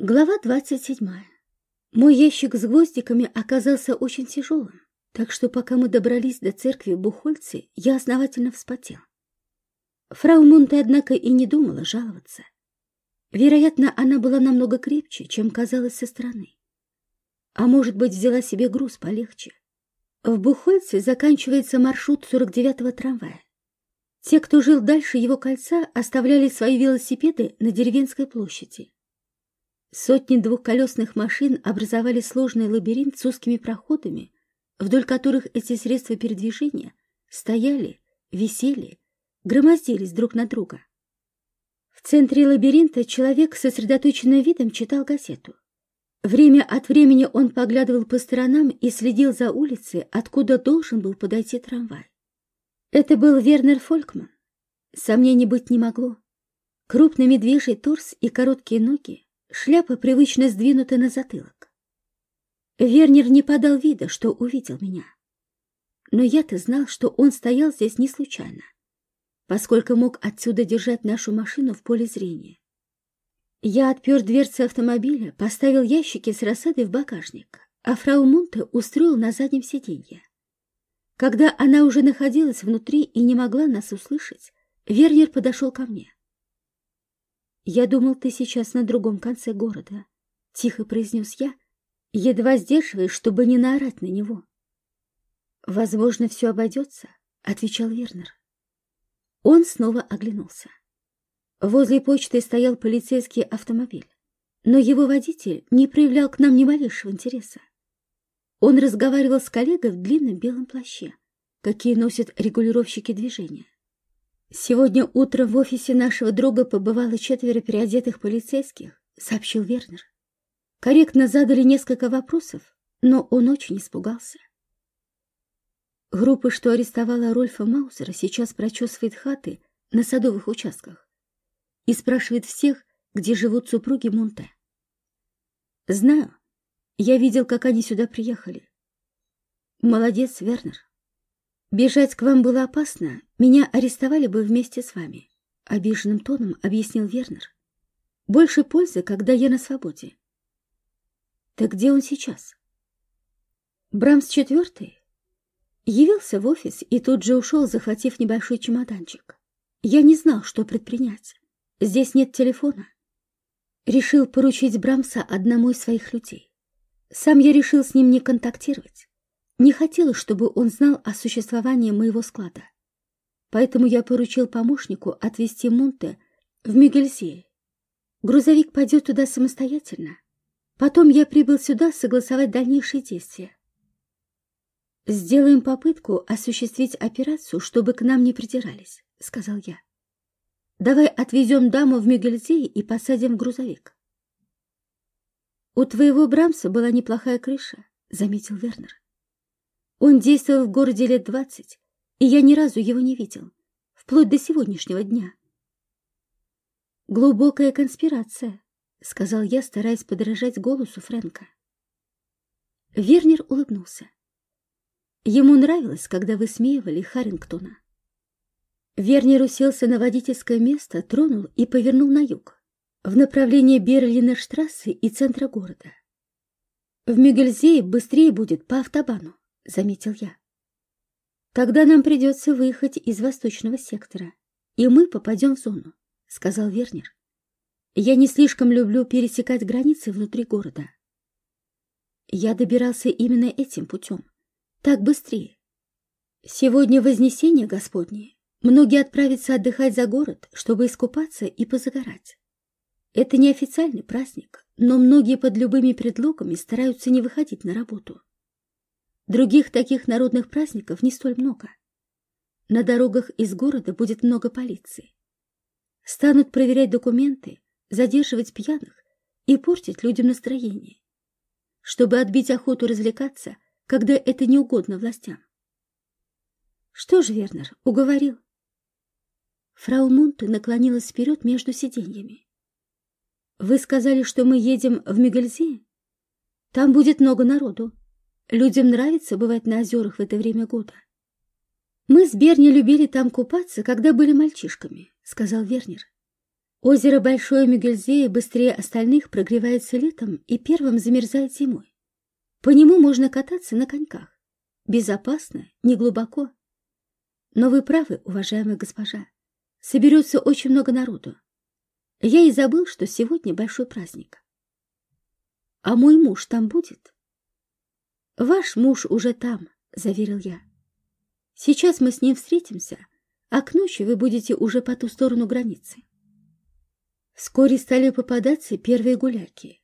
Глава двадцать седьмая. Мой ящик с гвоздиками оказался очень тяжелым, так что пока мы добрались до церкви в Бухольце, я основательно вспотел. Фрау Мунте, однако, и не думала жаловаться. Вероятно, она была намного крепче, чем казалось со стороны. А может быть, взяла себе груз полегче. В Бухольце заканчивается маршрут 49-го трамвая. Те, кто жил дальше его кольца, оставляли свои велосипеды на деревенской площади. Сотни двухколесных машин образовали сложный лабиринт с узкими проходами, вдоль которых эти средства передвижения стояли, висели, громоздились друг на друга. В центре лабиринта человек с сосредоточенным видом читал газету. Время от времени он поглядывал по сторонам и следил за улицей, откуда должен был подойти трамвай. Это был Вернер Фолькман. Сомнений быть не могло. Крупный медвежий торс и короткие ноги Шляпа привычно сдвинута на затылок. Вернер не подал вида, что увидел меня. Но я-то знал, что он стоял здесь не случайно, поскольку мог отсюда держать нашу машину в поле зрения. Я отпер дверцы автомобиля, поставил ящики с рассадой в багажник, а фрау Мунте устроил на заднем сиденье. Когда она уже находилась внутри и не могла нас услышать, Вернер подошел ко мне. «Я думал, ты сейчас на другом конце города», — тихо произнес я, едва сдерживаясь, чтобы не наорать на него. «Возможно, все обойдется», — отвечал Вернер. Он снова оглянулся. Возле почты стоял полицейский автомобиль, но его водитель не проявлял к нам ни малейшего интереса. Он разговаривал с коллегой в длинном белом плаще, какие носят регулировщики движения. «Сегодня утром в офисе нашего друга побывало четверо переодетых полицейских», — сообщил Вернер. Корректно задали несколько вопросов, но он очень испугался. Группа, что арестовала Рольфа Маузера, сейчас прочесывает хаты на садовых участках и спрашивает всех, где живут супруги Монте. Знаю. Я видел, как они сюда приехали. Молодец, Вернер. «Бежать к вам было опасно, меня арестовали бы вместе с вами», — обиженным тоном объяснил Вернер. «Больше пользы, когда я на свободе». «Так где он сейчас?» Брамс четвертый явился в офис и тут же ушел, захватив небольшой чемоданчик. Я не знал, что предпринять. Здесь нет телефона. Решил поручить Брамса одному из своих людей. Сам я решил с ним не контактировать. Не хотела, чтобы он знал о существовании моего склада. Поэтому я поручил помощнику отвезти Монте в Мюгельзее. Грузовик пойдет туда самостоятельно. Потом я прибыл сюда согласовать дальнейшие действия. «Сделаем попытку осуществить операцию, чтобы к нам не придирались», — сказал я. «Давай отвезем даму в Мюгельзее и посадим в грузовик». «У твоего Брамса была неплохая крыша», — заметил Вернер. Он действовал в городе лет двадцать, и я ни разу его не видел, вплоть до сегодняшнего дня. «Глубокая конспирация», — сказал я, стараясь подражать голосу Фрэнка. Вернер улыбнулся. Ему нравилось, когда высмеивали Харрингтона. Вернер уселся на водительское место, тронул и повернул на юг, в направлении Берлинерштрассе и центра города. В Мюгельзее быстрее будет по автобану заметил я. Тогда нам придется выехать из восточного сектора, и мы попадем в зону, сказал Вернер. Я не слишком люблю пересекать границы внутри города. Я добирался именно этим путем. Так быстрее. Сегодня Вознесение Господне. Многие отправятся отдыхать за город, чтобы искупаться и позагорать. Это не официальный праздник, но многие под любыми предлогами стараются не выходить на работу. Других таких народных праздников не столь много. На дорогах из города будет много полиции. Станут проверять документы, задерживать пьяных и портить людям настроение, чтобы отбить охоту развлекаться, когда это не угодно властям. Что ж, Вернер, уговорил. Фрау Мунте наклонилась вперед между сиденьями. Вы сказали, что мы едем в Мюгельзее? Там будет много народу. Людям нравится бывать на озерах в это время года. Мы с Берни любили там купаться, когда были мальчишками, сказал Вернер. Озеро Большое Мюгельзея быстрее остальных прогревается летом и первым замерзает зимой. По нему можно кататься на коньках. Безопасно, неглубоко. Но вы правы, уважаемая госпожа. Соберется очень много народу. Я и забыл, что сегодня большой праздник. А мой муж там будет? Ваш муж уже там, заверил я. Сейчас мы с ним встретимся, а к ночи вы будете уже по ту сторону границы. Вскоре стали попадаться первые гуляки.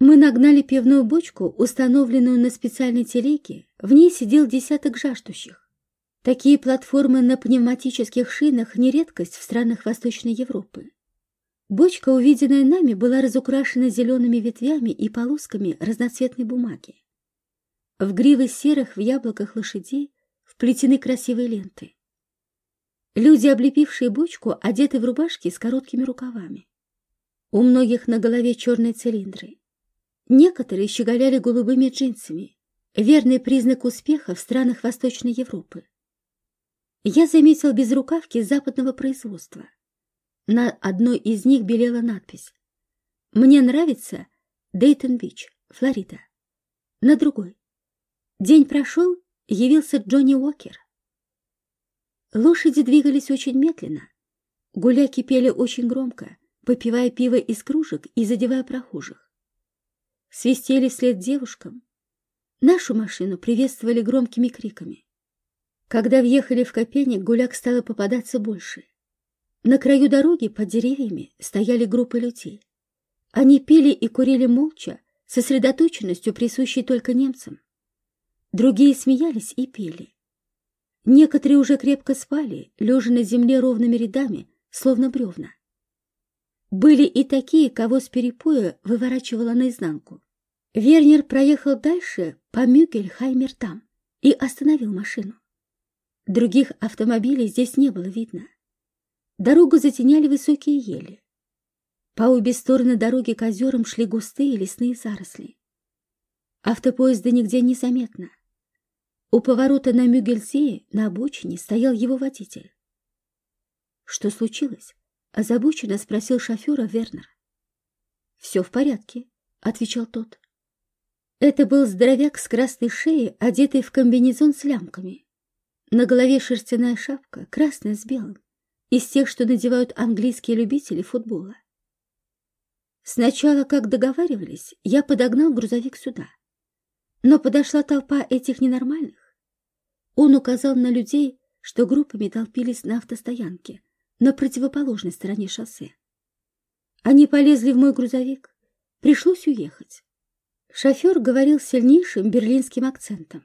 Мы нагнали пивную бочку, установленную на специальной телеге. В ней сидел десяток жаждущих. Такие платформы на пневматических шинах не редкость в странах Восточной Европы. Бочка, увиденная нами, была разукрашена зелеными ветвями и полосками разноцветной бумаги. В гривы серых в яблоках лошадей вплетены красивые ленты. Люди, облепившие бочку, одеты в рубашки с короткими рукавами. У многих на голове черные цилиндры. Некоторые щеголяли голубыми джинсами, верный признак успеха в странах Восточной Европы. Я заметил безрукавки западного производства. На одной из них белела надпись «Мне нравится Дейтон-Бич, Флорида». На другой «День прошел, явился Джонни Уокер». Лошади двигались очень медленно. Гуляки пели очень громко, попивая пиво из кружек и задевая прохожих. Свистели вслед девушкам. Нашу машину приветствовали громкими криками. Когда въехали в Копейник, гуляк стало попадаться больше. На краю дороги под деревьями стояли группы людей. Они пили и курили молча, сосредоточенностью, присущей только немцам. Другие смеялись и пели. Некоторые уже крепко спали, лежа на земле ровными рядами, словно бревна. Были и такие, кого с перепоя выворачивало наизнанку. Вернер проехал дальше по Мюгельхаймертам и остановил машину. Других автомобилей здесь не было видно. Дорогу затеняли высокие ели. По обе стороны дороги к озерам шли густые лесные заросли. Автопоезда нигде не заметно. У поворота на Мюгельсее на обочине стоял его водитель. Что случилось? Озабоченно спросил шофера Вернер. «Все в порядке», — отвечал тот. Это был здоровяк с красной шеей, одетый в комбинезон с лямками. На голове шерстяная шапка, красная с белым, из тех, что надевают английские любители футбола. Сначала, как договаривались, я подогнал грузовик сюда. Но подошла толпа этих ненормальных. Он указал на людей, что группами толпились на автостоянке, на противоположной стороне шоссе. Они полезли в мой грузовик. Пришлось уехать. Шофер говорил сильнейшим берлинским акцентом.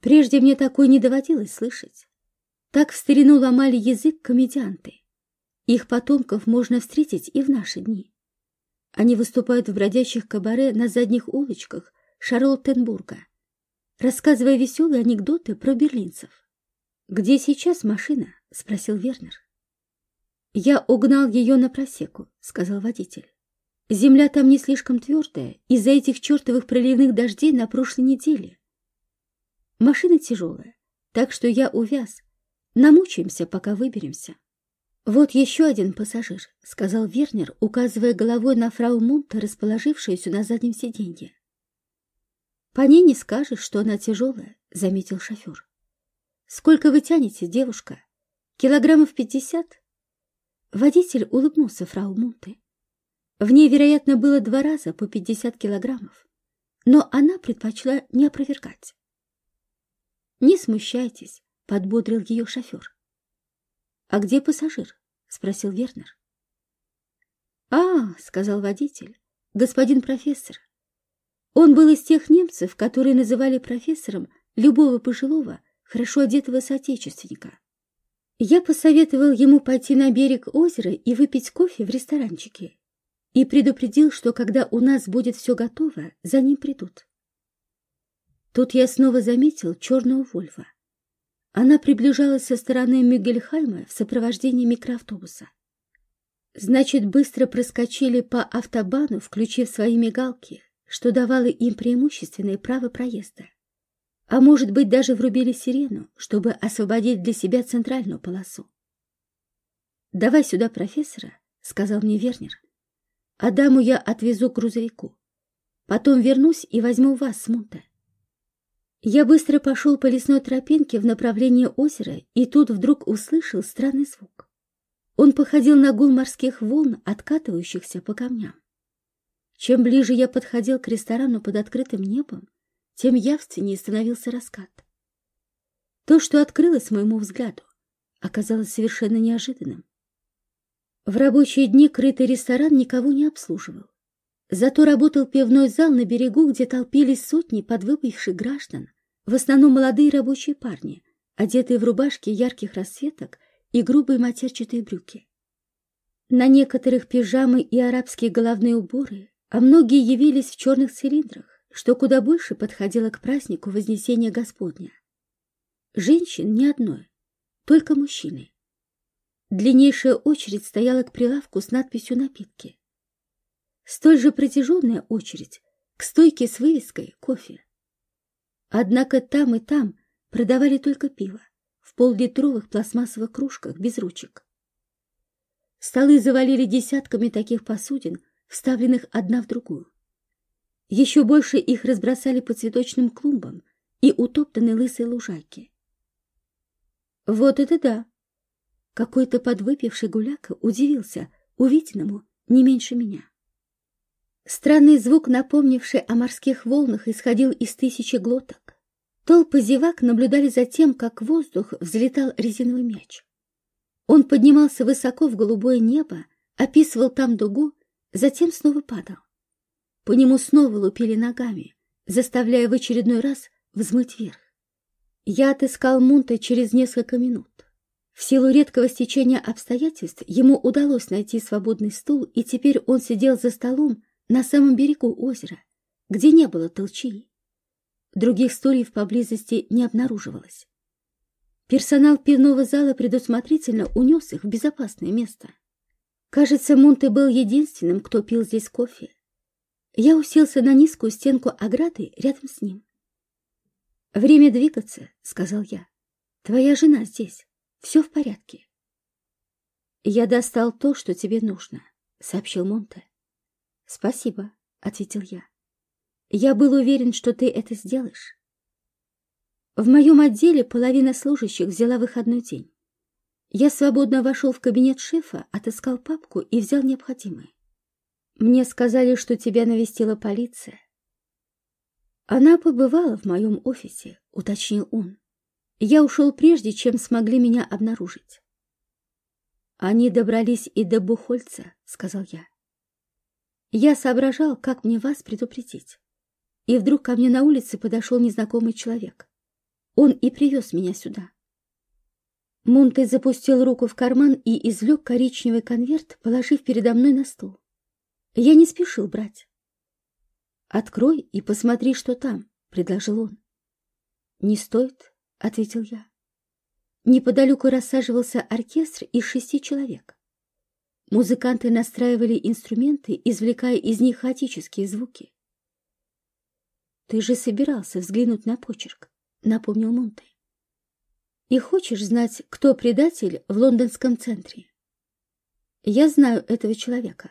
Прежде мне такое не доводилось слышать. Так в старину ломали язык комедианты. Их потомков можно встретить и в наши дни. Они выступают в бродячих кабаре на задних улочках Шарлоттенбурга, рассказывая веселые анекдоты про берлинцев. «Где сейчас машина?» — спросил Вернер. «Я угнал ее на просеку», — сказал водитель. «Земля там не слишком твердая из-за этих чертовых проливных дождей на прошлой неделе. Машина тяжелая, так что я увяз. Намучаемся, пока выберемся». «Вот еще один пассажир», — сказал Вернер, указывая головой на фрау Мунта, расположившуюся на заднем сиденье. «По ней не скажешь, что она тяжелая», — заметил шофер. «Сколько вы тянете, девушка? Килограммов пятьдесят?» Водитель улыбнулся фрау Мунте. В ней, вероятно, было два раза по пятьдесят килограммов, но она предпочла не опровергать. «Не смущайтесь», — подбодрил ее шофер. «А где пассажир?» — спросил Вернер. «А, — сказал водитель, — господин профессор. Он был из тех немцев, которые называли профессором любого пожилого, хорошо одетого соотечественника. Я посоветовал ему пойти на берег озера и выпить кофе в ресторанчике и предупредил, что когда у нас будет все готово, за ним придут. Тут я снова заметил черную Вольво. Она приближалась со стороны Мюгельхайма в сопровождении микроавтобуса. Значит, быстро проскочили по автобану, включив свои мигалки, что давало им преимущественное право проезда. А может быть, даже врубили сирену, чтобы освободить для себя центральную полосу. «Давай сюда профессора», — сказал мне Вернер. Адаму я отвезу к грузовику. Потом вернусь и возьму вас с Мунта. Я быстро пошел по лесной тропинке в направлении озера и тут вдруг услышал странный звук. Он походил на гул морских волн, откатывающихся по камням. Чем ближе я подходил к ресторану под открытым небом, тем явственнее становился раскат. То, что открылось моему взгляду, оказалось совершенно неожиданным. В рабочие дни крытый ресторан никого не обслуживал. Зато работал пивной зал на берегу, где толпились сотни подвыпивших граждан, в основном молодые рабочие парни, одетые в рубашки ярких расцветок и грубые матерчатые брюки. На некоторых пижамы и арабские головные уборы, а многие явились в черных цилиндрах, что куда больше подходило к празднику Вознесения Господня. Женщин ни одной, только мужчины. Длиннейшая очередь стояла к прилавку с надписью «Напитки». Столь же протяженная очередь к стойке с вывеской «Кофе». Однако там и там продавали только пиво в поллитровых пластмассовых кружках без ручек. Столы завалили десятками таких посудин, вставленных одна в другую. Еще больше их разбросали по цветочным клумбам и утоптанной лысой лужайке. Вот это да! Какой-то подвыпивший гуляка удивился увиденному не меньше меня. Странный звук, напомнивший о морских волнах, исходил из тысячи глоток. Толпы зевак наблюдали за тем, как в воздух взлетал резиновый мяч. Он поднимался высоко в голубое небо, описывал там дугу, затем снова падал. По нему снова лупили ногами, заставляя в очередной раз взмыть вверх. Я отыскал Мунта через несколько минут. В силу редкого стечения обстоятельств ему удалось найти свободный стул, и теперь он сидел за столом на самом берегу озера, где не было толчии. Других стульев поблизости не обнаруживалось. Персонал пивного зала предусмотрительно унес их в безопасное место. Кажется, Монте был единственным, кто пил здесь кофе. Я уселся на низкую стенку ограды рядом с ним. «Время двигаться», — сказал я. «Твоя жена здесь. Все в порядке». «Я достал то, что тебе нужно», — сообщил Монте. «Спасибо», — ответил я. «Я был уверен, что ты это сделаешь». В моем отделе половина служащих взяла выходной день. Я свободно вошел в кабинет шефа, отыскал папку и взял необходимое. Мне сказали, что тебя навестила полиция. Она побывала в моем офисе, уточнил он. Я ушел прежде, чем смогли меня обнаружить. Они добрались и до Бухольца, сказал я. Я соображал, как мне вас предупредить. И вдруг ко мне на улице подошел незнакомый человек. Он и привез меня сюда. Мунте запустил руку в карман и извлек коричневый конверт, положив передо мной на стол. Я не спешил брать. «Открой и посмотри, что там», — предложил он. «Не стоит», — ответил я. Неподалеку рассаживался оркестр из шести человек. Музыканты настраивали инструменты, извлекая из них хаотические звуки. «Ты же собирался взглянуть на почерк», — напомнил Монте. «И хочешь знать, кто предатель в лондонском центре?» «Я знаю этого человека».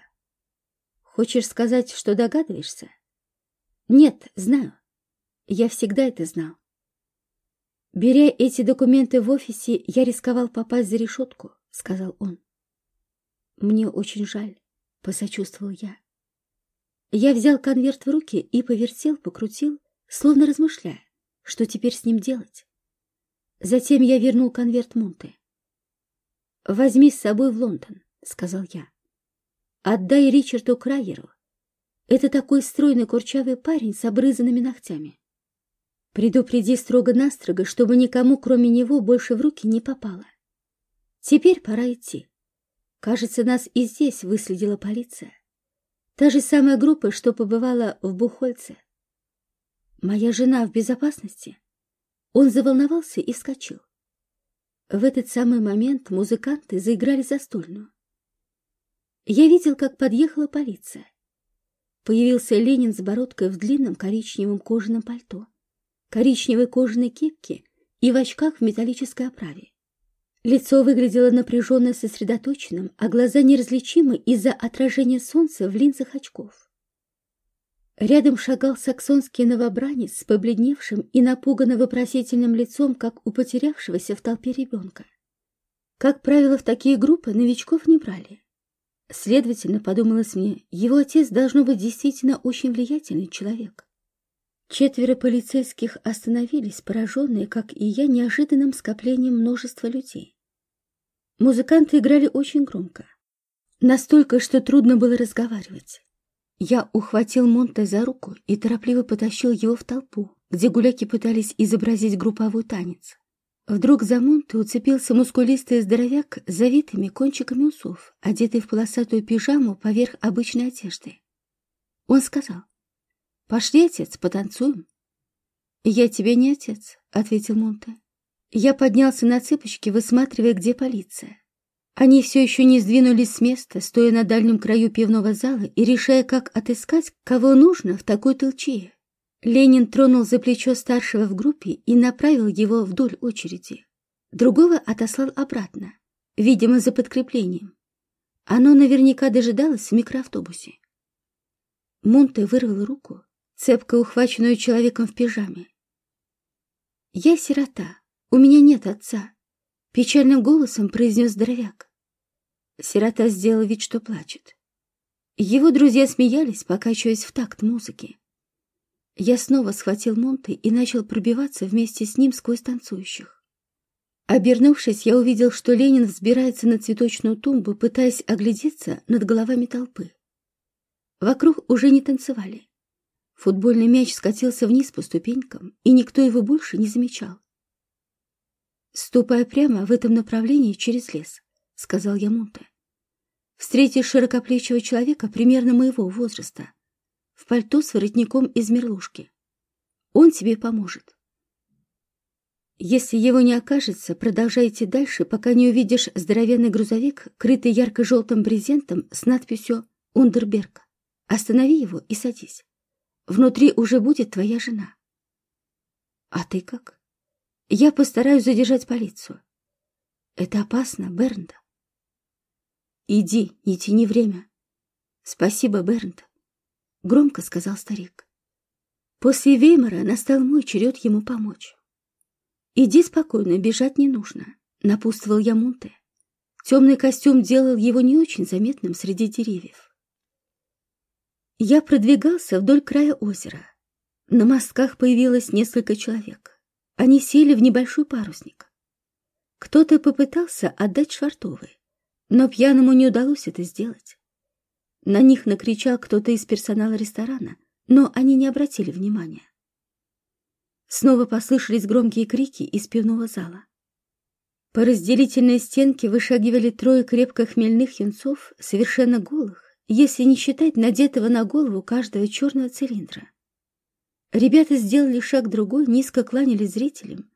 «Хочешь сказать, что догадываешься?» «Нет, знаю. Я всегда это знал. Беря эти документы в офисе, я рисковал попасть за решетку», — сказал он. «Мне очень жаль», — посочувствовал я. Я взял конверт в руки и повертел, покрутил, словно размышляя, что теперь с ним делать. Затем я вернул конверт Монте. «Возьми с собой в Лондон», — сказал я. «Отдай Ричарду Крайеру. Это такой стройный курчавый парень с обрызанными ногтями. Предупреди строго-настрого, чтобы никому, кроме него, больше в руки не попало. Теперь пора идти. Кажется, нас и здесь выследила полиция. Та же самая группа, что побывала в Бухольце. Моя жена в безопасности? Он заволновался и вскочил. В этот самый момент музыканты заиграли застольную. Я видел, как подъехала полиция. Появился Ленин с бородкой в длинном коричневом кожаном пальто, коричневой кожаной кепке и в очках в металлической оправе. Лицо выглядело напряженно сосредоточенным, а глаза неразличимы из-за отражения солнца в линзах очков. Рядом шагал саксонский новобранец с побледневшим и напуганно вопросительным лицом, как у потерявшегося в толпе ребенка. Как правило, в такие группы новичков не брали. Следовательно, подумалось мне, его отец должно быть действительно очень влиятельный человек. Четверо полицейских остановились, пораженные, как и я, неожиданным скоплением множества людей. Музыканты играли очень громко. Настолько, что трудно было разговаривать. Я ухватил Монте за руку и торопливо потащил его в толпу, где гуляки пытались изобразить групповой танец. Вдруг за Монте уцепился мускулистый здоровяк с завитыми кончиками усов, одетый в полосатую пижаму поверх обычной одежды. Он сказал, «Пошли, отец, потанцуем». «Я тебе не отец», — ответил Монте. Я поднялся на цыпочки, высматривая, где полиция. Они все еще не сдвинулись с места, стоя на дальнем краю пивного зала и решая, как отыскать, кого нужно в такой толчее. Ленин тронул за плечо старшего в группе и направил его вдоль очереди. Другого отослал обратно, видимо, за подкреплением. Оно наверняка дожидалось в микроавтобусе. Монте вырвал руку, цепко ухваченную человеком в пижаме. «Я сирота, у меня нет отца», Печальным голосом произнес здоровяк. Сирота сделал вид, что плачет. Его друзья смеялись, покачиваясь в такт музыки. Я снова схватил Монты и начал пробиваться вместе с ним сквозь танцующих. Обернувшись, я увидел, что Ленин взбирается на цветочную тумбу, пытаясь оглядеться над головами толпы. Вокруг уже не танцевали. Футбольный мяч скатился вниз по ступенькам, и никто его больше не замечал. «Ступай прямо в этом направлении через лес», — сказал я Монте. «Встретишь широкоплечего человека примерно моего возраста, в пальто с воротником из мерлушки. Он тебе поможет. Если его не окажется, продолжайте дальше, пока не увидишь здоровенный грузовик, крытый ярко-желтым брезентом с надписью «Ундерберг». Останови его и садись. Внутри уже будет твоя жена. А ты как? Я постараюсь задержать полицию. Это опасно, Бернда. Иди, не тяни время. Спасибо, Бернда. Громко сказал старик. После Веймара настал мой черед ему помочь. Иди спокойно, бежать не нужно, напутствовал я Мунте. Темный костюм делал его не очень заметным среди деревьев. Я продвигался вдоль края озера. На мостках появилось несколько человек. Они сели в небольшой парусник. Кто-то попытался отдать швартовы, но пьяному не удалось это сделать. На них накричал кто-то из персонала ресторана, но они не обратили внимания. Снова послышались громкие крики из пивного зала. По разделительной стенке вышагивали трое крепко хмельных юнцов, совершенно голых, если не считать надетого на голову каждого черного цилиндра. Ребята сделали шаг другой, низко кланялись зрителям.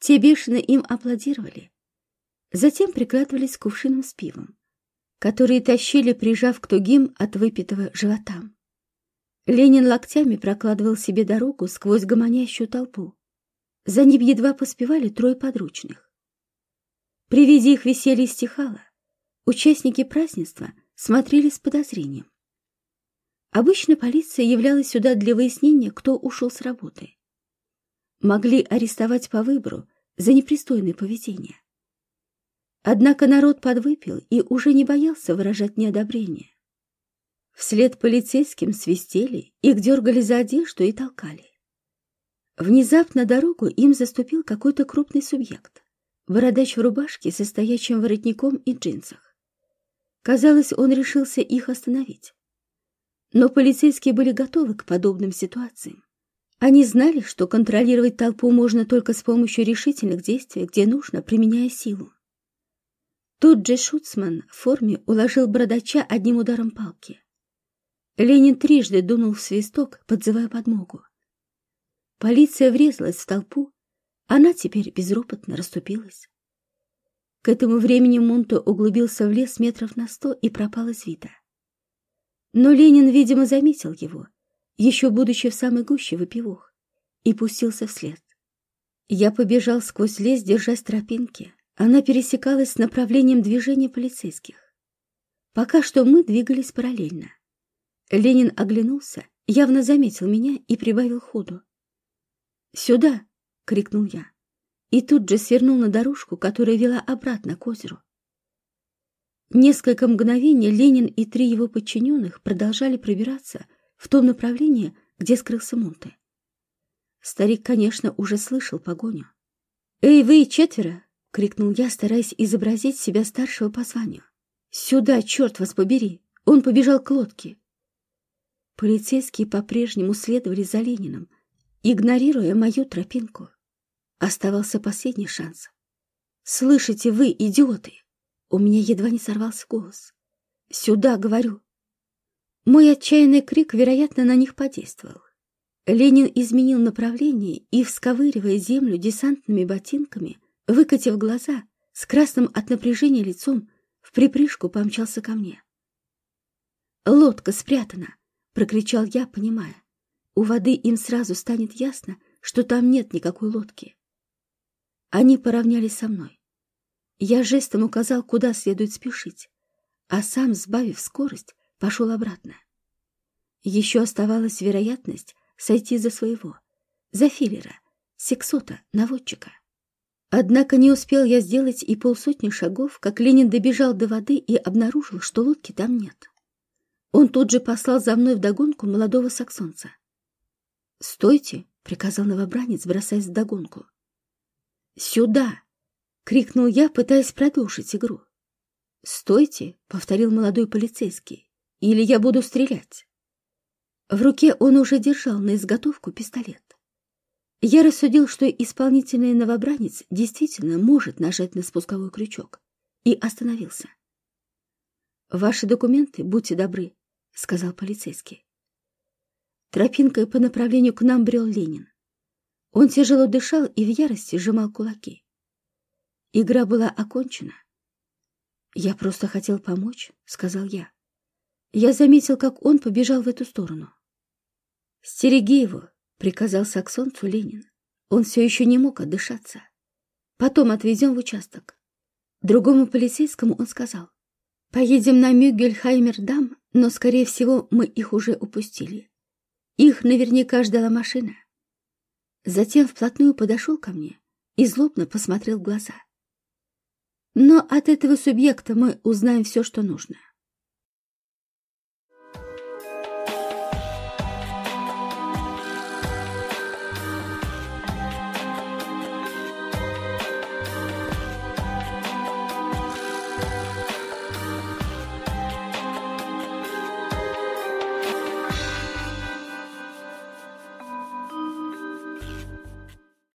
Те бешено им аплодировали. Затем прикладывались к кувшинам с пивом, которые тащили, прижав к тугим от выпитого животам. Ленин локтями прокладывал себе дорогу сквозь гомонящую толпу. За ним едва поспевали трое подручных. При виде их веселье стихало. Участники празднества смотрели с подозрением. Обычно полиция являлась сюда для выяснения, кто ушел с работы. Могли арестовать по выбору за непристойное поведение. Однако народ подвыпил и уже не боялся выражать неодобрение. Вслед полицейским свистели, их дергали за одежду и толкали. Внезапно дорогу им заступил какой-то крупный субъект, бородач в рубашке со стоячим воротником и джинсах. Казалось, он решился их остановить. Но полицейские были готовы к подобным ситуациям. Они знали, что контролировать толпу можно только с помощью решительных действий, где нужно, применяя силу. Тут же Шуцман в форме уложил бородача одним ударом палки. Ленин трижды дунул в свисток, подзывая подмогу. Полиция врезалась в толпу, она теперь безропотно расступилась. К этому времени Монто углубился в лес метров на сто и пропал из вида. Но Ленин, видимо, заметил его, еще будучи в самой гуще выпивох, и пустился вслед. Я побежал сквозь лес, держась тропинки, Она пересекалась с направлением движения полицейских. Пока что мы двигались параллельно. Ленин оглянулся, явно заметил меня и прибавил ходу. «Сюда!» — крикнул я. И тут же свернул на дорожку, которая вела обратно к озеру. Несколько мгновений Ленин и три его подчиненных продолжали пробираться в том направлении, где скрылся Монте. Старик, конечно, уже слышал погоню. «Эй, вы четверо!» — крикнул я, стараясь изобразить себя старшего по званию. «Сюда, черт вас побери!» Он побежал к лодке. Полицейские по-прежнему следовали за Лениным, игнорируя мою тропинку. Оставался последний шанс. «Слышите вы, идиоты!» У меня едва не сорвался голос. «Сюда, говорю!» Мой отчаянный крик, вероятно, на них подействовал. Ленин изменил направление и, всковыривая землю десантными ботинками, выкатив глаза, с красным от напряжения лицом, в припрыжку помчался ко мне. «Лодка спрятана!» — прокричал я, понимая. У воды им сразу станет ясно, что там нет никакой лодки. Они поравнялись со мной. Я жестом указал, куда следует спешить, а сам, сбавив скорость, пошел обратно. Еще оставалась вероятность сойти за своего, за филлера, сексота, наводчика. Однако не успел я сделать и полсотни шагов, как Ленин добежал до воды и обнаружил, что лодки там нет. Он тут же послал за мной вдогонку молодого саксонца. «Стойте!» — приказал новобранец, бросаясь вдогонку. «Сюда!» — крикнул я, пытаясь продолжить игру. «Стойте!» — повторил молодой полицейский. «Или я буду стрелять!» В руке он уже держал на изготовку пистолет. Я рассудил, что исполнительный новобранец действительно может нажать на спусковой крючок, и остановился. «Ваши документы, будьте добры», — сказал полицейский. Тропинкой по направлению к нам брел Ленин. Он тяжело дышал и в ярости сжимал кулаки. Игра была окончена. «Я просто хотел помочь», — сказал я. Я заметил, как он побежал в эту сторону. «Стереги его», — приказал саксонцу Ленин. Он все еще не мог отдышаться. «Потом отвезем в участок». Другому полицейскому он сказал. «Поедем на Мюгельхаймер-дам, но, скорее всего, мы их уже упустили. Их наверняка ждала машина». Затем вплотную подошел ко мне и злобно посмотрел в глаза. Но от этого субъекта мы узнаем все, что нужно.